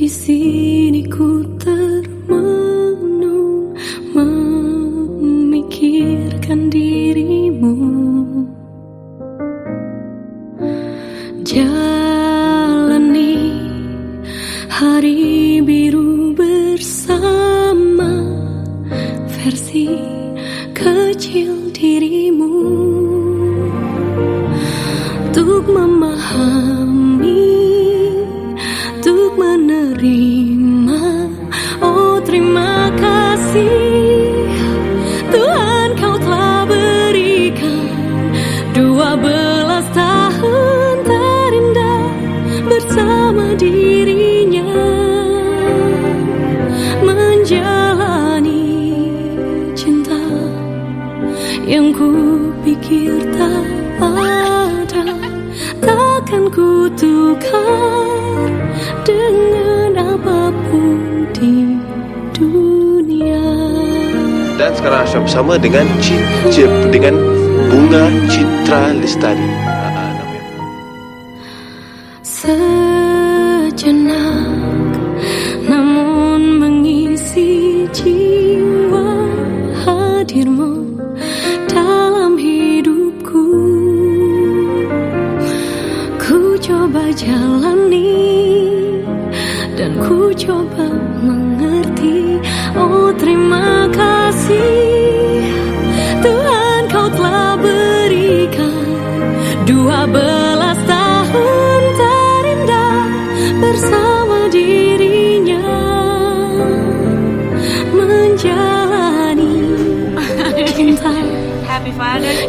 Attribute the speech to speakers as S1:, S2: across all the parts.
S1: di sini ku termenung memikirkan dirimu. Jalani hari biru bersama versi kecil dirimu. Untuk memahami Yang ku pikir tak ada Takkan ku
S2: Dan sekarang Asyam bersama dengan Cip, dengan Bunga Citra Lestari.
S1: Sejenak Namun mengisi jiwa hadirmu dalam hidupku Ku coba jalani dan ku coba mengerti Oh terima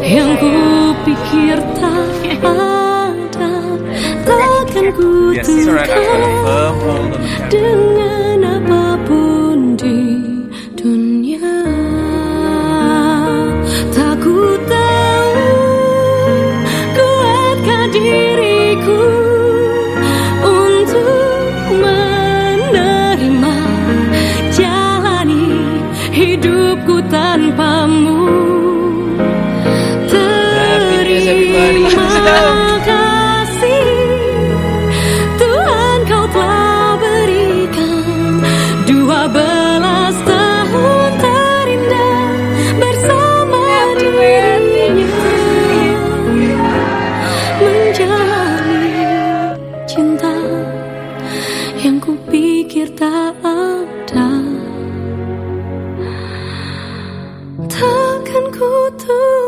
S1: Yang ku pikir tak ada Takkan ku tukar dengan apa pun di dunia. Tak ku tahu kuatkah diriku untuk menerima jalani hidupku tanpamu Yang kupikir tak ada. Takkan ku dengan